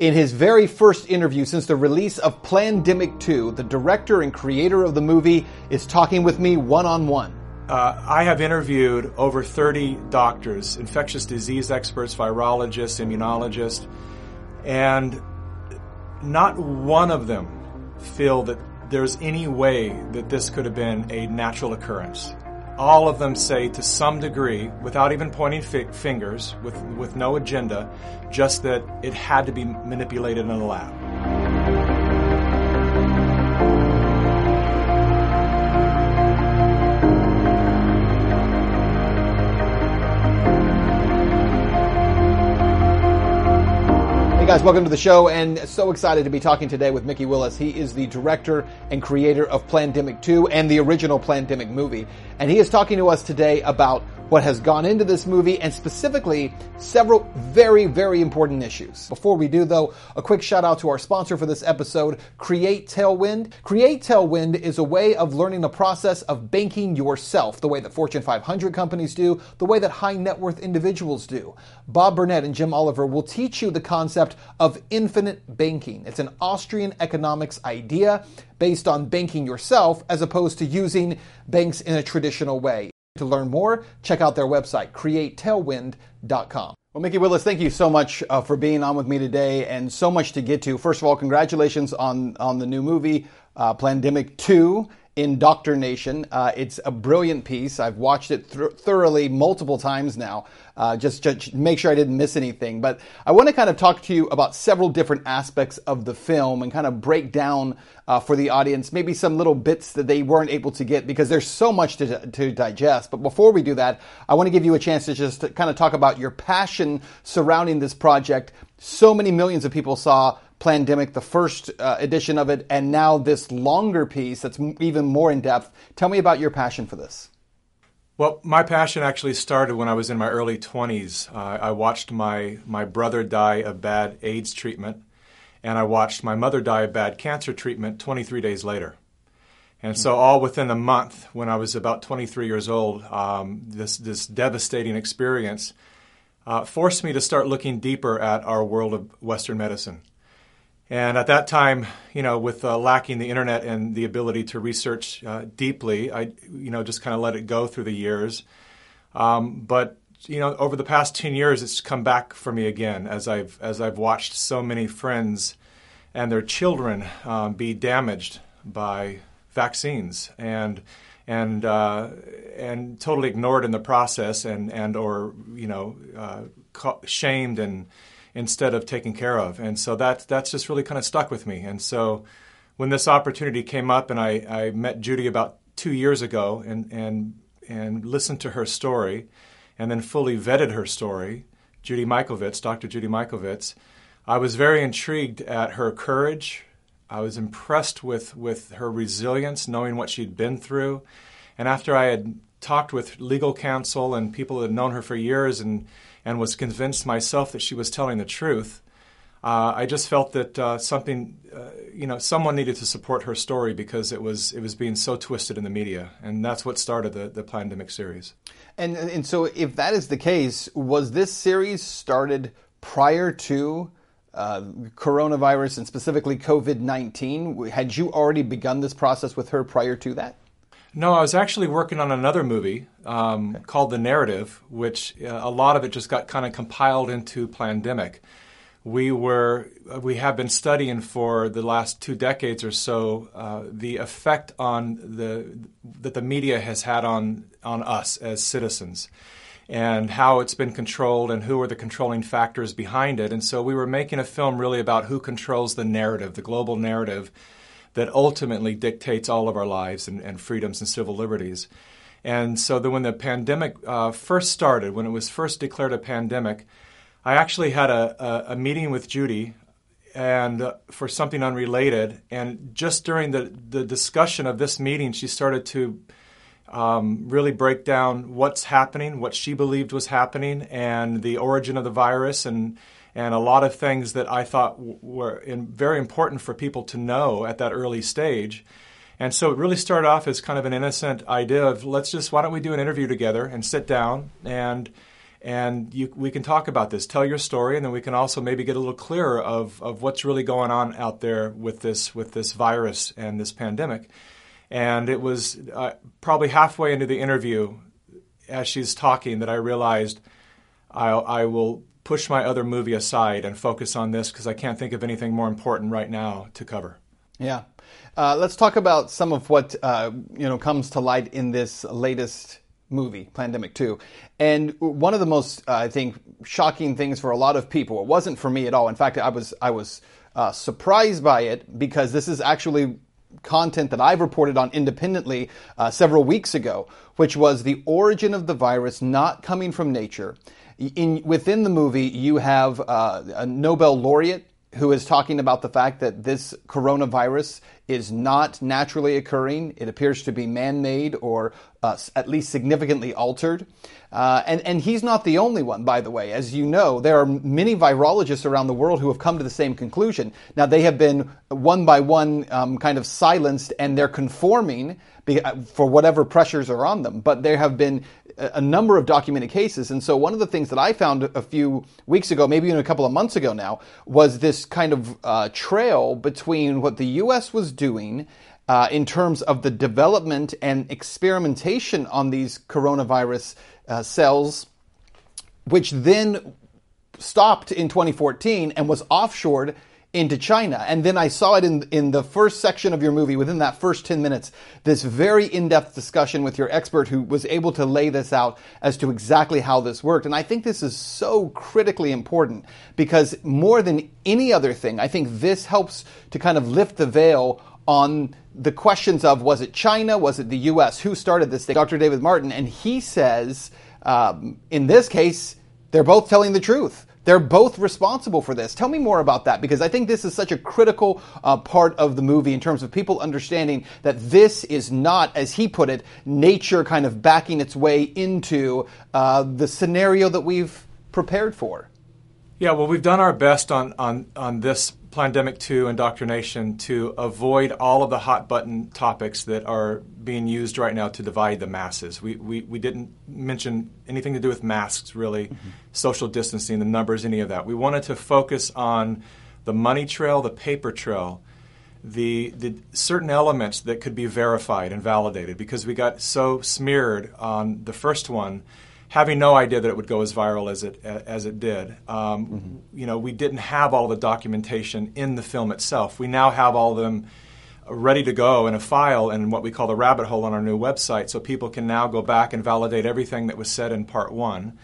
In his very first interview since the release of Plandemic 2, the director and creator of the movie is talking with me one on one. I have interviewed over 30 doctors, infectious disease experts, virologists, immunologists, and not one of them feel that there's any way that this could have been a natural occurrence all of them say to some degree, without even pointing fi- fingers, with, with no agenda, just that it had to be manipulated in a lab. Guys, welcome to the show, and so excited to be talking today with Mikki Willis. He is the director and creator of Plandemic 2 and the original Plandemic movie. And he is talking to us today about what has gone into this movie and specifically several very, very important issues. Before we do though, a quick shout out to our sponsor for this episode, Create Tailwind. Create Tailwind is a way of learning the process of banking yourself, the way that Fortune 500 companies do, the way that high net worth individuals do. Bob Burnett and Jim Oliver will teach you the concept of infinite banking. It's an Austrian economics idea based on banking yourself as opposed to using banks in a traditional way. To learn more, check out their website, createtailwind.com. Well, Mikki Willis, thank you so much uh, for being on with me today and so much to get to. First of all, congratulations on, on the new movie, uh, Plandemic 2 Indoctrination. Uh, it's a brilliant piece. I've watched it th- thoroughly multiple times now, uh, just to make sure I didn't miss anything. But I want to kind of talk to you about several different aspects of the film and kind of break down uh, for the audience maybe some little bits that they weren't able to get because there's so much to, to digest. But before we do that, I want to give you a chance to just kind of talk about your passion surrounding this project. So many millions of people saw Plandemic, the first uh, edition of it, and now this longer piece that's even more in depth. Tell me about your passion for this. Well, my passion actually started when I was in my early 20s. Uh, I watched my, my brother die of bad AIDS treatment, and I watched my mother die of bad cancer treatment 23 days later. And so, all within a month, when I was about 23 years old, um, this, this devastating experience uh, forced me to start looking deeper at our world of Western medicine. And at that time, you know, with uh, lacking the internet and the ability to research uh, deeply, I, you know, just kind of let it go through the years. Um, but you know, over the past ten years, it's come back for me again as I've as I've watched so many friends and their children um, be damaged by vaccines and and uh, and totally ignored in the process and and or you know uh, shamed and instead of taken care of. And so that that's just really kind of stuck with me. And so when this opportunity came up, and I, I met Judy about two years ago, and and and listened to her story, and then fully vetted her story, Judy Mikovits, Dr. Judy Mikovits, I was very intrigued at her courage. I was impressed with, with her resilience, knowing what she'd been through. And after I had talked with legal counsel and people that had known her for years and and was convinced myself that she was telling the truth. Uh, I just felt that uh, something, uh, you know, someone needed to support her story because it was it was being so twisted in the media, and that's what started the the Plandemic series. And and so, if that is the case, was this series started prior to uh, coronavirus and specifically COVID nineteen? Had you already begun this process with her prior to that? No, I was actually working on another movie um, okay. called The Narrative, which uh, a lot of it just got kind of compiled into Plandemic. We were we have been studying for the last two decades or so uh, the effect on the that the media has had on on us as citizens, and how it's been controlled and who are the controlling factors behind it. And so we were making a film really about who controls the narrative, the global narrative that ultimately dictates all of our lives and, and freedoms and civil liberties. And so when the pandemic uh, first started, when it was first declared a pandemic, I actually had a, a, a meeting with Judy and uh, for something unrelated. And just during the, the discussion of this meeting, she started to um, really break down what's happening, what she believed was happening, and the origin of the virus and and a lot of things that I thought were in, very important for people to know at that early stage. And so it really started off as kind of an innocent idea of let's just why don't we do an interview together and sit down and and you, we can talk about this. Tell your story, and then we can also maybe get a little clearer of, of what's really going on out there with this with this virus and this pandemic. And it was uh, probably halfway into the interview, as she's talking, that I realized I, I will push my other movie aside and focus on this because I can't think of anything more important right now to cover. Yeah. Uh, let's talk about some of what uh, you know comes to light in this latest movie, Plandemic 2. And one of the most, uh, I think, shocking things for a lot of people, it wasn't for me at all. In fact, I was, I was uh, surprised by it because this is actually content that I've reported on independently uh, several weeks ago, which was the origin of the virus not coming from nature. In, within the movie, you have uh, a Nobel laureate who is talking about the fact that this coronavirus is not naturally occurring. It appears to be man made or uh, at least significantly altered. Uh, and, and he's not the only one, by the way. As you know, there are many virologists around the world who have come to the same conclusion. Now, they have been one by one um, kind of silenced and they're conforming uh, for whatever pressures are on them. But there have been a number of documented cases. And so one of the things that I found a few weeks ago, maybe even a couple of months ago now, was this kind of uh, trail between what the U.S. was doing uh, in terms of the development and experimentation on these coronavirus uh, cells, which then stopped in 2014 and was offshored into China. And then I saw it in, in the first section of your movie, within that first 10 minutes, this very in depth discussion with your expert who was able to lay this out as to exactly how this worked. And I think this is so critically important because more than any other thing, I think this helps to kind of lift the veil on the questions of was it China, was it the US, who started this thing? Dr. David Martin, and he says, um, in this case, they're both telling the truth. They're both responsible for this. Tell me more about that because I think this is such a critical uh, part of the movie in terms of people understanding that this is not, as he put it, nature kind of backing its way into uh, the scenario that we've prepared for. Yeah, well, we've done our best on, on, on this Plandemic 2 indoctrination to avoid all of the hot button topics that are being used right now to divide the masses. We, we, we didn't mention anything to do with masks, really, mm-hmm. social distancing, the numbers, any of that. We wanted to focus on the money trail, the paper trail, the, the certain elements that could be verified and validated because we got so smeared on the first one having no idea that it would go as viral as it as it did. Um, mm-hmm. You know, we didn't have all the documentation in the film itself. We now have all of them ready to go in a file in what we call the rabbit hole on our new website, so people can now go back and validate everything that was said in part one.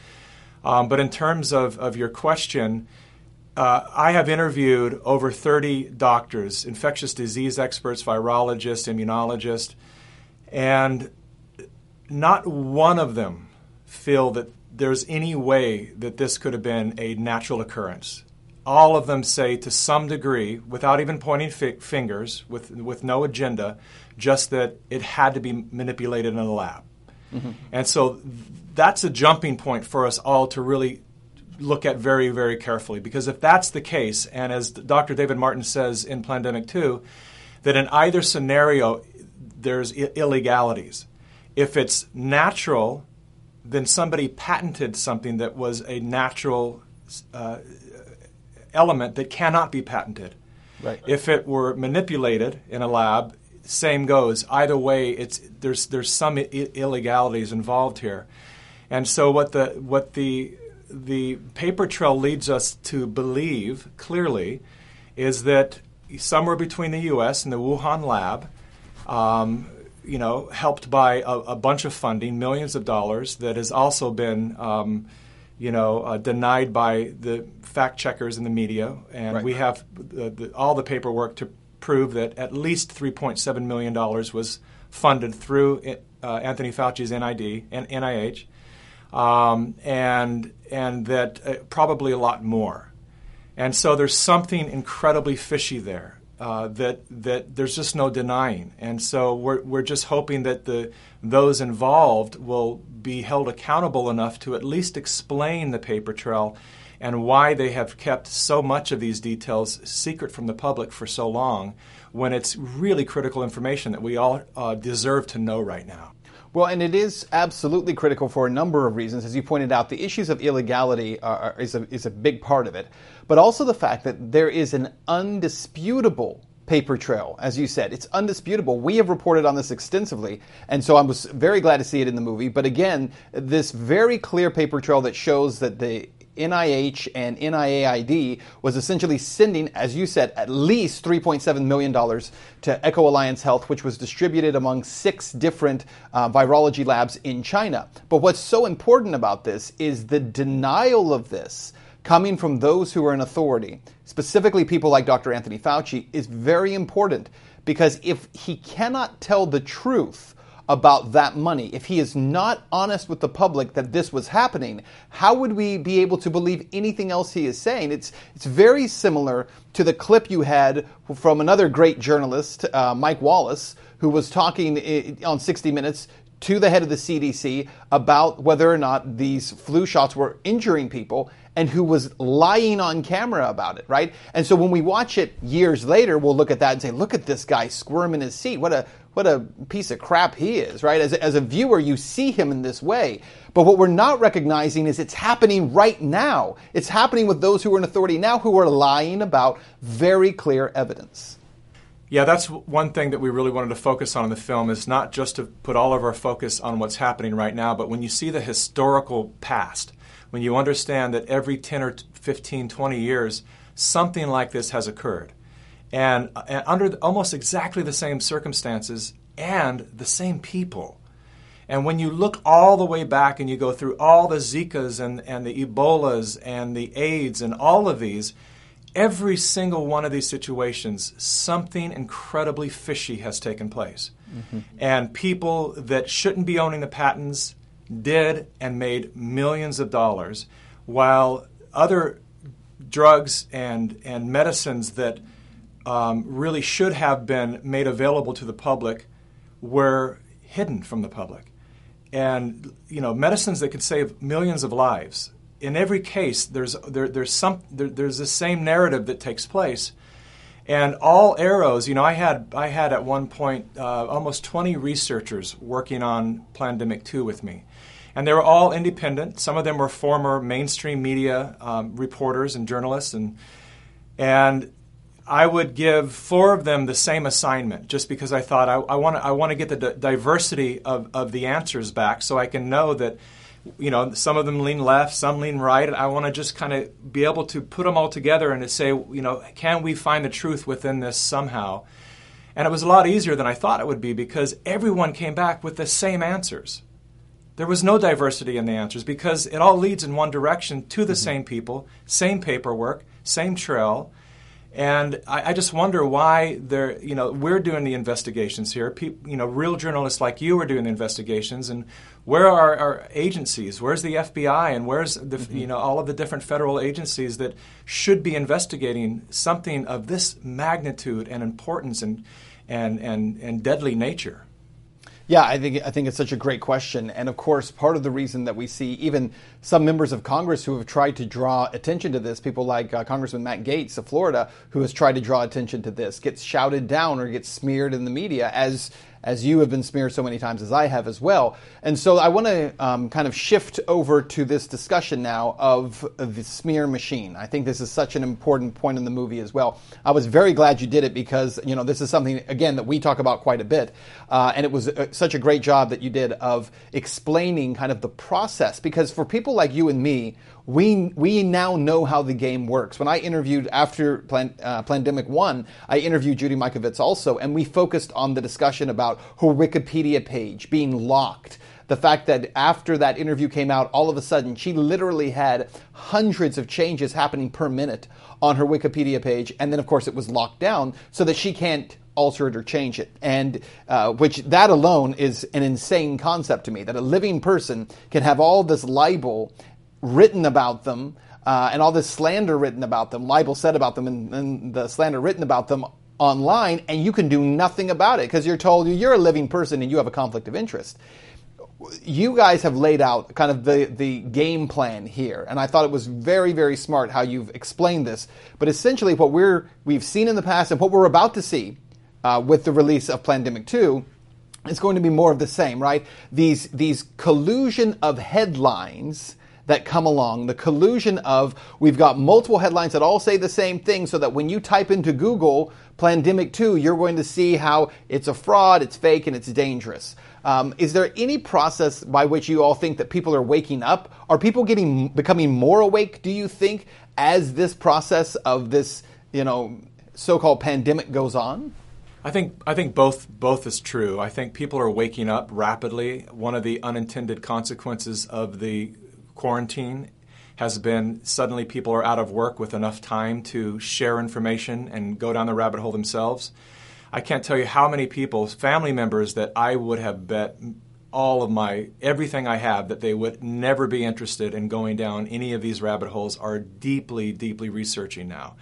Um, but in terms of, of your question, uh, I have interviewed over 30 doctors, infectious disease experts, virologists, immunologists, and not one of them feel that there's any way that this could have been a natural occurrence. All of them say to some degree, without even pointing fi- fingers, with, with no agenda, just that it had to be manipulated in a lab. Mm-hmm. And so that's a jumping point for us all to really look at very, very carefully. Because if that's the case, and as Dr. David Martin says in Plandemic 2, that in either scenario there's I- illegalities. If it's natural then somebody patented something that was a natural uh, element that cannot be patented. Right. If it were manipulated in a lab, same goes. Either way, it's there's there's some I- illegalities involved here, and so what the what the the paper trail leads us to believe clearly is that somewhere between the U.S. and the Wuhan lab, um, you know, helped by a, a, bunch of funding, millions of dollars, that has also been, um, you know, uh, denied by the fact checkers in the media. And right. we have the, the, all the paperwork to prove that at least $3.7 million was funded through uh, Anthony Fauci's NIAID and NIH, um, and, and that uh, probably a lot more. And so there's something incredibly fishy there uh, that that there's just no denying, and so we're we're just hoping that the those involved will be held accountable enough to at least explain the paper trail and why they have kept so much of these details secret from the public for so long when it's really critical information that we all uh, deserve to know right now. Well, and it is absolutely critical for a number of reasons. As you pointed out, the issues of illegality are, is, a, is a big part of it, but also the fact that there is an undisputable paper trail, as you said. It's undisputable. We have reported on this extensively, and so I was very glad to see it in the movie. But again, this very clear paper trail that shows that the NIH and NIAID was essentially sending, as you said, at least $3.7 million to Eco Alliance Health, which was distributed among six different uh, virology labs in China. But what's so important about this is the denial of this coming from those who are in authority, specifically people like Dr. Anthony Fauci, is very important because if he cannot tell the truth, about that money. If he is not honest with the public that this was happening, how would we be able to believe anything else he is saying? It's, it's very similar to the clip you had from another great journalist, uh, Mike Wallace, who was talking eh, on 60 Minutes to the head of the CDC about whether or not these flu shots were injuring people and who was lying on camera about it, right? And so when we watch it years later, we'll look at that and say, look at this guy squirm in his seat. What a what a piece of crap he is, right? As as a viewer, you see him in this way. But what we're not recognizing is it's happening right now. It's happening with those who are in authority now who are lying about very clear evidence. Yeah, that's one thing that we really wanted to focus on in the film is not just to put all of our focus on what's happening right now, but when you see the historical past, when you understand that every 10 or 15, 20 years, something like this has occurred and, and under almost exactly the same circumstances and the same people. And when you look all the way back and you go through all the Zikas and, and the Ebolas and the AIDS and all of these, every single one of these situations, something incredibly fishy has taken place. Mm-hmm. And people that shouldn't be owning the patents did and made millions of dollars, while other drugs and, and medicines that um, really should have been made available to the public were hidden from the public. And you know, medicines that could save millions of lives. In every case, there's there, there's some there, there's the same narrative that takes place, and all arrows. You know, I had I had at one point uh, almost 20 researchers working on Plandemic 2 with me, and they were all independent. Some of them were former mainstream media um, reporters and journalists, and and I would give four of them the same assignment just because I thought I, want to I want to get the d- diversity of, of the answers back so I can know that you know some of them lean left some lean right I want to just kind of be able to put them all together and to say you know can we find the truth within this somehow and it was a lot easier than I thought it would be because everyone came back with the same answers there was no diversity in the answers because it all leads in one direction to the mm-hmm. same people same paperwork same trail and I, I, just wonder why they're, you know, we're doing the investigations here. People, you know, real journalists like you are doing the investigations, and where are our agencies? Where's the FBI, and where's the, mm-hmm. you know, all of the different federal agencies that should be investigating something of this magnitude and importance and and and, and deadly nature? Yeah, I think I think it's such a great question, and of course, part of the reason that we see even some members of Congress who have tried to draw attention to this, people like uh, Congressman Matt Gaetz of Florida, who has tried to draw attention to this, gets shouted down or gets smeared in the media as as you have been smeared so many times as I have as well. And so I want to um, kind of shift over to this discussion now of the smear machine. I think this is such an important point in the movie as well. I was very glad you did it because you know this is something again that we talk about quite a bit, uh, and it was uh, such a great job that you did of explaining kind of the process because for people like you and me we we now know how the game works. When I interviewed after Plan, uh, Plandemic One, I interviewed Judy Mikovits also, and we focused on the discussion about her Wikipedia page being locked. The fact that after that interview came out, all of a sudden she literally had hundreds of changes happening per minute on her Wikipedia page, and then of course it was locked down so that she can't alter it or change it. And uh, which that alone is an insane concept to me that a living person can have all this libel written about them uh, and all this slander written about them, libel said about them, and, and the slander written about them online, and you can do nothing about it because you're told you're a living person and you have a conflict of interest. You guys have laid out kind of the, the game plan here, and I thought it was very, very smart how you've explained this. But essentially, what we're we've seen in the past and what we're about to see uh, with the release of Plandemic Two it's going to be more of the same, right? These these collusion of headlines that come along, the collusion of we've got multiple headlines that all say the same thing so that when you type into Google Plandemic 2, you're going to see how it's a fraud, it's fake, and it's dangerous. Um, is there any process by which you all think that people are waking up? Are people getting becoming more awake, do you think, as this process of this, you know, so-called pandemic goes on? I think I think both both is true. I think people are waking up rapidly. One of the unintended consequences of the quarantine has been suddenly people are out of work with enough time to share information and go down the rabbit hole themselves. I can't tell you how many people, family members that I would have bet all of my everything I have that they would never be interested in going down any of these rabbit holes are deeply deeply researching now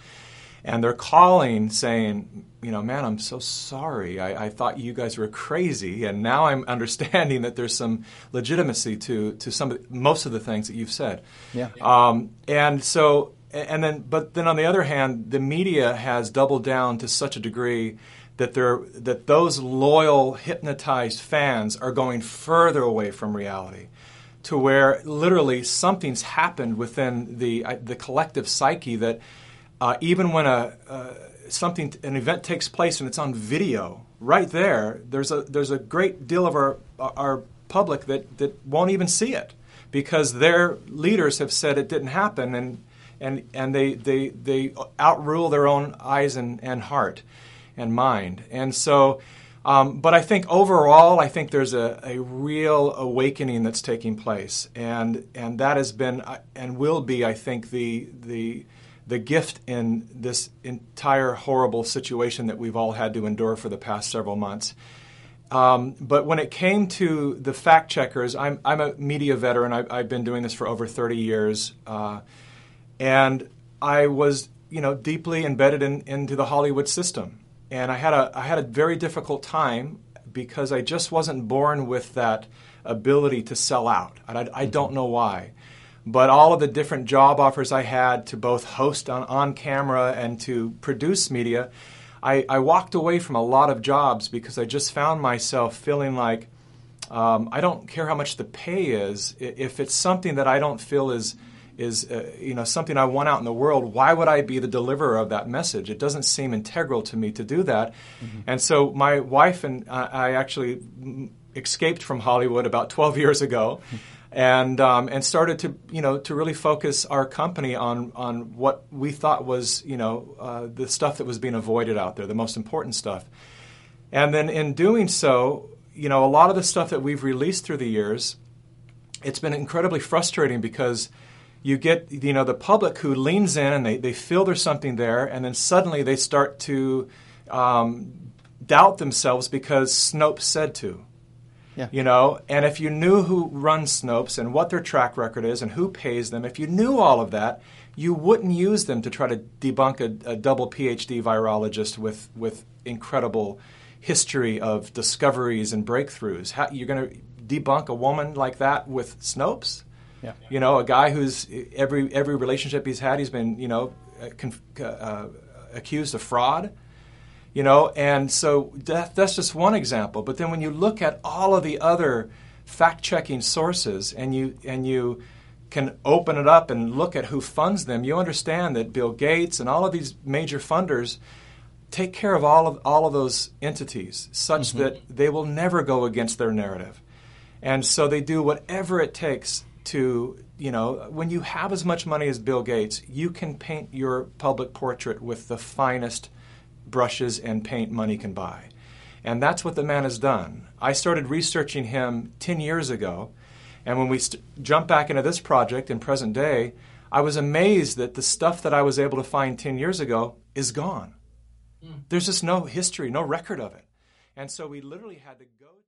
and they're calling saying, you know, man, I'm so sorry. I, I, thought you guys were crazy, and now I'm understanding that there's some legitimacy to to some of most of the things that you've said. Yeah. Um, and so, and then, but then on the other hand, the media has doubled down to such a degree that they're that those loyal, hypnotized fans are going further away from reality to where literally something's happened within the uh, the collective psyche that uh, even when a uh, something an event takes place and it's on video, right there, there's a there's a great deal of our our public that that won't even see it because their leaders have said it didn't happen and and and they they they outrule their own eyes and, and heart and mind. And so um, but I think overall, I think there's a, a real awakening that's taking place, and and that has been uh, and will be, I think, the the the gift in this entire horrible situation that we've all had to endure for the past several months. Um, but when it came to the fact checkers, I'm, I'm a media veteran. I, have been doing this for over 30 years. Uh, and I was, you know, deeply embedded in, into the Hollywood system. And I had, a, I had a very difficult time because I just wasn't born with that ability to sell out. And I, I don't know why but all of the different job offers I had to both host on, on camera and to produce media, I, I walked away from a lot of jobs because I just found myself feeling like um, I don't care how much the pay is. If it's something that I don't feel is is uh, you know something I want out in the world, why would I be the deliverer of that message? It doesn't seem integral to me to do that. Mm-hmm. And so my wife and I actually escaped from Hollywood about 12 years ago and um, and started to you know to really focus our company on on what we thought was you know uh, the stuff that was being avoided out there, the most important stuff. And then in doing so, you know, a lot of the stuff that we've released through the years, it's been incredibly frustrating because you get you know the public who leans in and they, they feel there's something there, and then suddenly they start to um, doubt themselves because Snopes said to yeah. You know, and if you knew who runs Snopes and what their track record is and who pays them, if you knew all of that, you wouldn't use them to try to debunk a, a double PhD virologist with with incredible history of discoveries and breakthroughs. How, you're going to debunk a woman like that with Snopes? Yeah. You know, a guy who's every every relationship he's had, he's been you know uh, conf- uh, accused of fraud. You know, and so that, that's just one example. But then when you look at all of the other fact-checking sources and you and you can open it up and look at who funds them, you understand that Bill Gates and all of these major funders take care of all of all of those entities such mm-hmm. that they will never go against their narrative. And so they do whatever it takes to, you know, when you have as much money as Bill Gates, you can paint your public portrait with the finest brushes and paint money can buy. And that's what the man has done. I started researching him 10 years ago, and when we st- jump back into this project in present day, I was amazed that the stuff that I was able to find 10 years ago is gone. Mm. There's just no history, no record of it. And so we literally had to go.